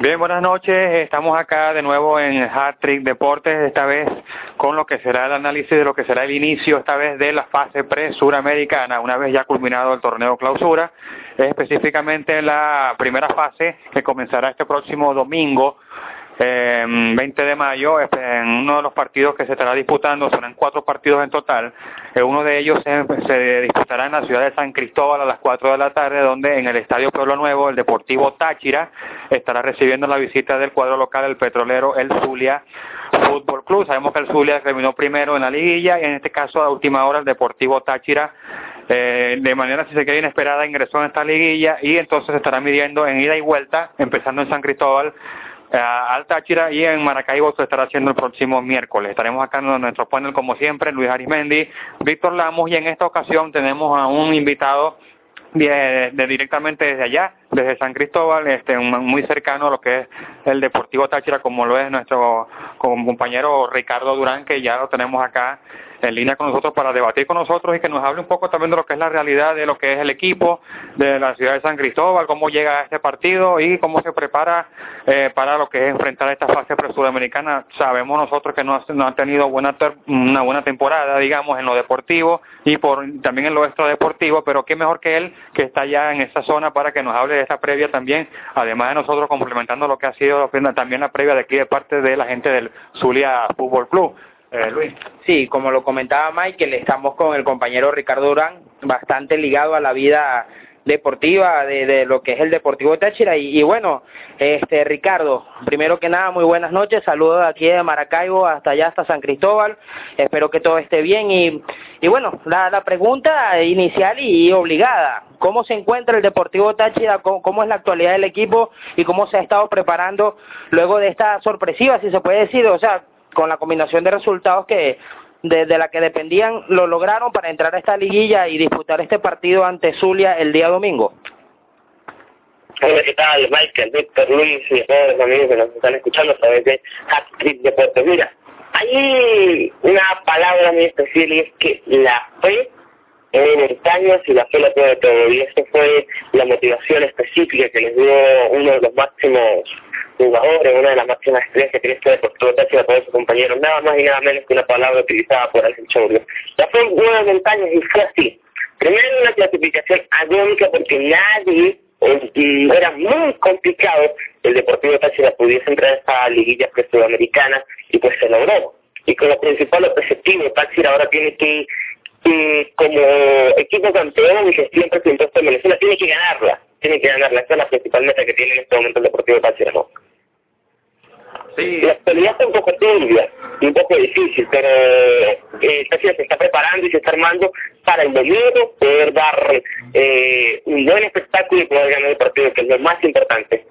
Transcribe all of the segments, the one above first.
Bien, buenas noches. Estamos acá de nuevo en Hat Trick Deportes, esta vez con lo que será el análisis de lo que será el inicio, esta vez de la fase pre-suramericana, una vez ya culminado el torneo clausura, específicamente la primera fase que comenzará este próximo domingo eh, 20 de mayo en uno de los partidos que se estará disputando, serán cuatro partidos en total, eh, uno de ellos se, disputará en la ciudad de San Cristóbal a las 4 de la tarde, donde en el Estadio Pueblo Nuevo el Deportivo Táchira estará recibiendo la visita del cuadro local el petrolero El Zulia Fútbol Club. Sabemos que el Zulia terminó primero en la liguilla y en este caso a última hora el Deportivo Táchira eh, de manera si se queda inesperada ingresó en esta liguilla y entonces estará midiendo en ida y vuelta, empezando en San Cristóbal uh, al Táchira y en Maracaibo se estará haciendo el próximo miércoles. Estaremos acá en nuestro panel como siempre, Luis Arismendi, Víctor Lamos y en esta ocasión tenemos a un invitado de, directamente desde allá, desde San Cristóbal, este, muy cercano a lo que es el Deportivo Táchira, como lo es nuestro compañero Ricardo Durán, que ya lo tenemos acá en línea con nosotros para debatir con nosotros y que nos hable un poco también de lo que es la realidad de lo que es el equipo de la ciudad de San Cristóbal, cómo llega a este partido y cómo se prepara eh, para lo que es enfrentar esta fase pre-sudamericana. Sabemos nosotros que no, ha, no han tenido una buena temporada, digamos, en lo deportivo y también en lo extradeportivo, pero qué mejor que él que está ya en esa zona para que nos hable de esta previa también, además de nosotros complementando lo que ha sido también la previa de aquí de parte de la gente del Zulia Fútbol Club. Eh, Luis. Sí, como lo comentaba Michael, estamos con el compañero Ricardo Durán, bastante ligado a la vida deportiva de, lo que es el Deportivo Táchira. Y, y, bueno, este Ricardo, primero que nada muy buenas noches, saludos aquí de Maracaibo hasta allá hasta San Cristóbal, espero que todo esté bien. Y, y bueno, la, la pregunta inicial y obligada, ¿cómo se encuentra el Deportivo Táchira, ¿Cómo, cómo es la actualidad del equipo y cómo se ha estado preparando luego de esta sorpresiva, si se puede decir, o sea, con la combinación de resultados que de, de, la que dependían lo lograron para entrar a esta liguilla y disputar este partido ante Zulia el día domingo. Hola, ¿qué tal? Michael, Víctor, Luis y todos los amigos que nos están escuchando a través de Deportes. Mira, hay una palabra muy especial y es que la fe en el Cañas y la fe la tiene todo. Y eso fue la motivación específica que les dio uno de los máximos jugadores, una de las máximas estrellas que tiene este Deportivo Táchira por sus compañeros, nada más y nada menos que una palabra utilizada por Ángel Chaurio. La fue nueve montañas y fue así. Primero una clasificación agónica porque nadie y era muy complicado el Deportivo Táchira pudiese entrar a esta liguilla pre-sudamericana y pues se logró. Y como principal objetivo, Táchira ahora tiene que, como equipo campeón y gestión presupuesto de Venezuela, tiene que ganarla, tiene que ganarla. Esa es la principal meta que tiene en este momento el Deportivo Táchira, ¿no? Sí. La actualidad está un poco turbia y un poco difícil, pero eh, se está preparando y se está armando para el domingo poder dar eh, un buen espectáculo y poder ganar el partido, que es lo más importante.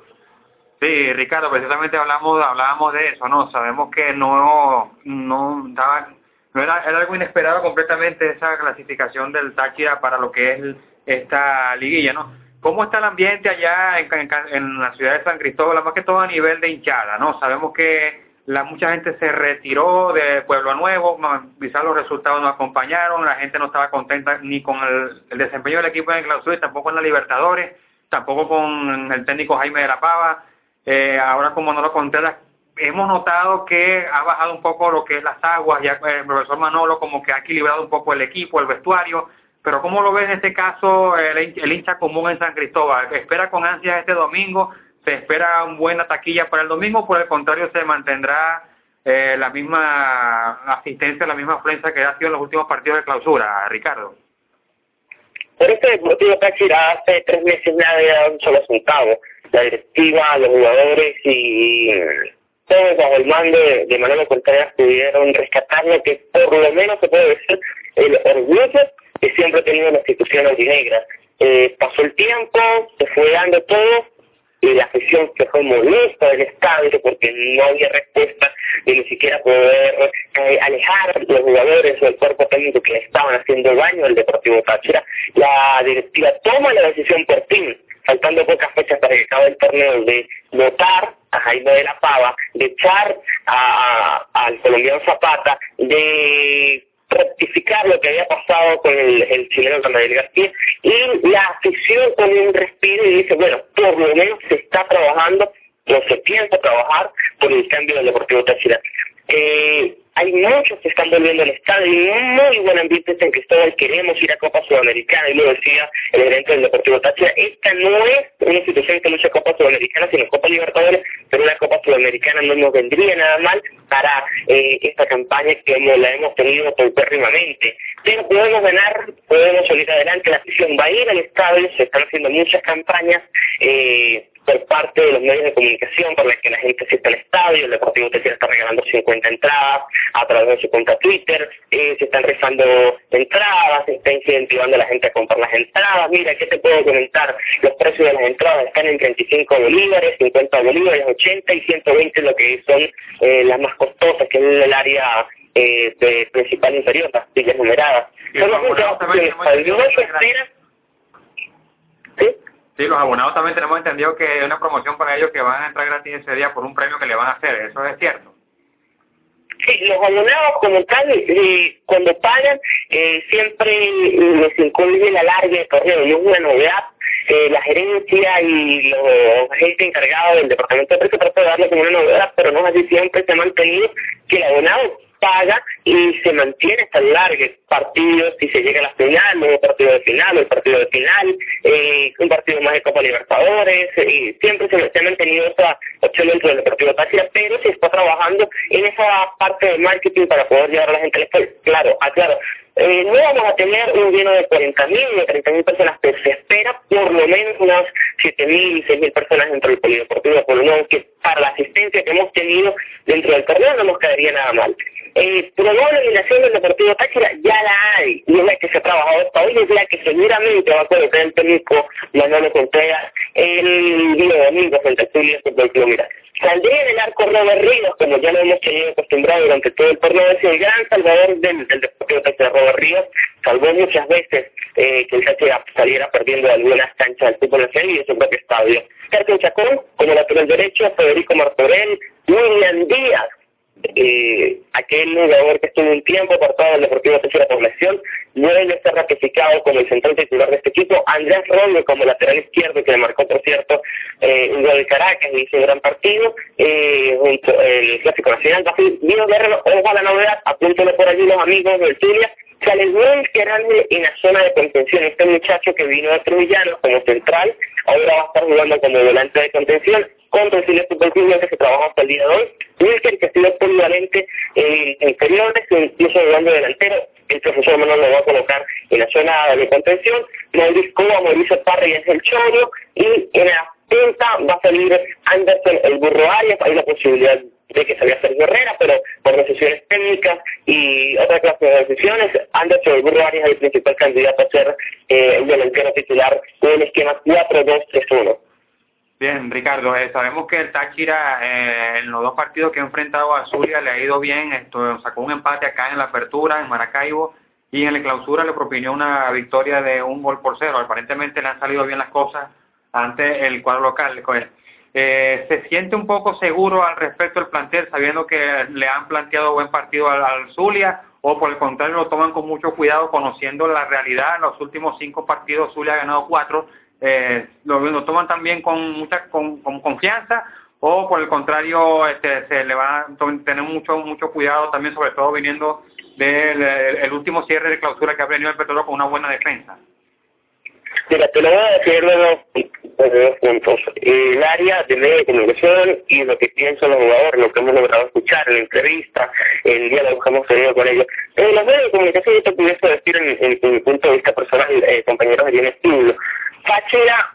Sí, Ricardo, precisamente hablamos hablábamos de eso, ¿no? Sabemos que no no daba, no era, era algo inesperado completamente esa clasificación del Táchira para lo que es esta liguilla, ¿no? ¿Cómo está el ambiente allá en, la ciudad de San Cristóbal, más que todo a nivel de hinchada, ¿no? Sabemos que mucha gente se retiró de Pueblo Nuevo, quizás los resultados no acompañaron, la gente no estaba contenta ni con el, desempeño del equipo en el clausura tampoco en la Libertadores, tampoco con el técnico Jaime de la Pava. Eh, ahora, como no lo conté, hemos notado que ha bajado un poco lo que es las aguas, ya el profesor Manolo como que ha equilibrado un poco el equipo, el vestuario, pero ¿cómo lo ves en este caso el, hincha común en San Cristóbal? ¿Espera con ansias este domingo? ¿Se espera una buena taquilla para el domingo? Por el contrario, ¿se mantendrá eh, la misma asistencia, la misma afluencia que ha sido en los últimos partidos de clausura, Ricardo? Por este Deportivo Táchira hace tres meses nadie había dado un solo. La directiva, los jugadores y todos bajo el mando de, de Manolo Contreras pudieron rescatar lo que por lo menos se puede decir el orgullo que siempre ha tenido la institución albinegra. Eh, pasó el tiempo, se fue dando todo, y la afición se fue molesta del estadio porque no había respuesta de ni siquiera poder eh, alejar los jugadores o el cuerpo técnico que estaban haciendo daño al Deportivo Táchira. La directiva toma la decisión por fin, faltando pocas fechas para que acabe el torneo, de votar a Jaime de la Pava, de echar al colombiano Zapata, de rectificar lo que había pasado con el, el chileno Rafael García y la afición con un respiro y dice, bueno, por lo menos se está trabajando no se piensa trabajar por el cambio del Deportivo Táchira. Eh, hay muchos que están volviendo al estadio y muy buen ambiente en Cristóbal. Queremos ir a Copa Sudamericana, y lo decía el gerente del Deportivo Táchira. Esta no es una institución que lucha Copa Sudamericana, sino Copa Libertadores, pero una Copa Sudamericana no nos vendría nada mal para eh, esta campaña que la hemos tenido pérrimamente. Pero podemos ganar, podemos salir adelante, la afición va a ir al estadio, se están haciendo muchas campañas. Eh, por parte de los medios de comunicación por las que la gente asiste al estadio, el Deportivo Táchira está regalando 50 entradas a través de su cuenta Twitter, eh, se están rezando entradas, se está incentivando a la gente a comprar las entradas, mira, ¿qué te puedo comentar? Los precios de las entradas están en 35 bolívares, 50 bolívares, 80 y 120 lo que son eh, las más costosas, que es el área eh, de principal inferior, las sillas numeradas. Son opciones, ¿Sí? Sí, los abonados también tenemos entendido que hay una promoción para ellos que van a entrar gratis ese día por un premio que le van a hacer, ¿eso es cierto? Los abonados como tal, cuando pagan, eh, siempre les incluye la larga de correo, no es una novedad. La gerencia y los agentes encargados del departamento de precios tratan de darle como una novedad, pero no así, siempre se ha mantenido que el abonado paga y se mantiene hasta el largo partido si se llega a la final, nuevo partido de final, el partido de final, eh, un partido más de Copa Libertadores, siempre se, se, ha mantenido esa opción dentro del Deportivo Táchira, pero se está trabajando en esa parte de marketing para poder llevar a la gente al estadio. Claro, aclaro, eh, no vamos a tener un lleno de 40.000 o 30.000 personas, pero se espera por lo menos unas 7.000, 6.000 personas dentro del polideportivo, por lo menos que para la asistencia que hemos tenido dentro del torneo no nos quedaría nada mal. Eh, probable eliminación del Deportivo Táchira ya la hay, y es la que se ha trabajado hasta hoy, es la que seguramente va a colocar el técnico Manuel Contreras el día domingo frente al Fútbol Club. Mira, saldría en el arco Robert Ríos, como ya lo hemos tenido acostumbrado durante todo el torneo, es el gran salvador del, del Deportivo Táchira, Robert Ríos, salvó muchas veces eh, que el saliera perdiendo de algunas canchas del fútbol nacional y de su propio estadio. Carlos Chacón, como lateral derecho, Federico Martorell, William Díaz, eh, aquel jugador que estuvo un tiempo apartado del Deportivo Táchira por lesión, debe ser ratificado como el central titular de este equipo. Andrés Rolle como lateral izquierdo, que le marcó, por cierto, eh, un gol de Caracas hizo un gran partido, eh, junto el Clásico Nacional. Guido Guerrero, ojo a la novedad, apúntale por allí los amigos del Zulia, Sale que grande en la zona de contención. Este muchacho que vino de Trujillano como central, ahora va a estar jugando como volante de contención contra el Chile que trabaja hasta el día de hoy. Wilker, que ha sido polivalente en inferiores, incluso jugando delantero. El profesor Manuel lo va a colocar en la zona de contención. Mauricio Coba, Mauricio Parra y el Choro. Y en la punta va a salir Anderson, el Burro Arias. Hay la posibilidad de que salga Sergio Herrera, pero por decisiones técnicas y otra clase de decisiones, Anderson el Burro Arias es el principal candidato a ser eh, el delantero titular de un esquema 4-2-3-1. Bien, Ricardo, eh, sabemos que el Táchira eh, en los dos partidos que ha enfrentado a Zulia le ha ido bien, esto sacó un empate acá en la apertura, en Maracaibo, y en la clausura le propinó una victoria de un gol por cero. Aparentemente le han salido bien las cosas ante el cuadro local. Eh, ¿Se siente un poco seguro al respecto del plantel, sabiendo que le han planteado buen partido al, Zulia, o por el contrario lo toman con mucho cuidado, conociendo la realidad? Los últimos cinco partidos Zulia ha ganado cuatro, eh, lo, toman también con mucha con, con, confianza o por el contrario este, se le va a tener mucho mucho cuidado también sobre todo viniendo del el último cierre de clausura que ha venido el petróleo con una buena defensa Mira, te lo voy a decir de dos, de dos puntos. El área de medio de comunicación y lo que piensan los jugadores, lo que hemos logrado escuchar en la entrevista, el diálogo que hemos tenido con ellos. En los medios de comunicación yo te pudiese decir en, mi punto de vista personal, eh, compañeros de bien estudio, Táchira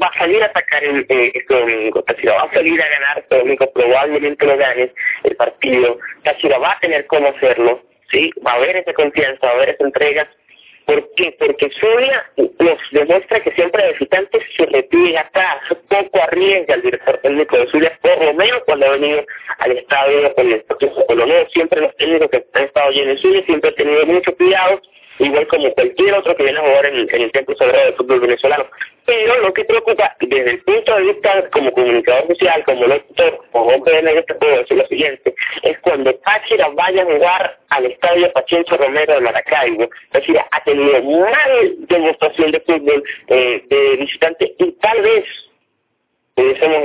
va a salir a atacar el, eh, este domingo, Táchira va a salir a ganar este domingo, probablemente lo ganes el partido, Táchira va a tener cómo hacerlo, ¿sí? va a haber esa confianza, va a haber esa entrega, ¿Por qué? Porque Zulia nos demuestra que siempre el visitante se repliega atrás, poco arriesga al director técnico de Zulia, por lo menos cuando ha venido al estadio con el proceso colombiano, siempre los técnicos que han estado allí en Zulia siempre han tenido mucho cuidado igual como cualquier otro que viene a jugar en, en el Templo Sagrado del Fútbol Venezolano. Pero lo que preocupa, desde el punto de vista como comunicador social, como lector, como hombre de negro, te puedo decir lo siguiente, es cuando Táchira vaya a jugar al estadio Pachencho Romero de Maracaibo, Táchira ha tenido mal demostración de fútbol eh, de visitante y tal vez pudiésemos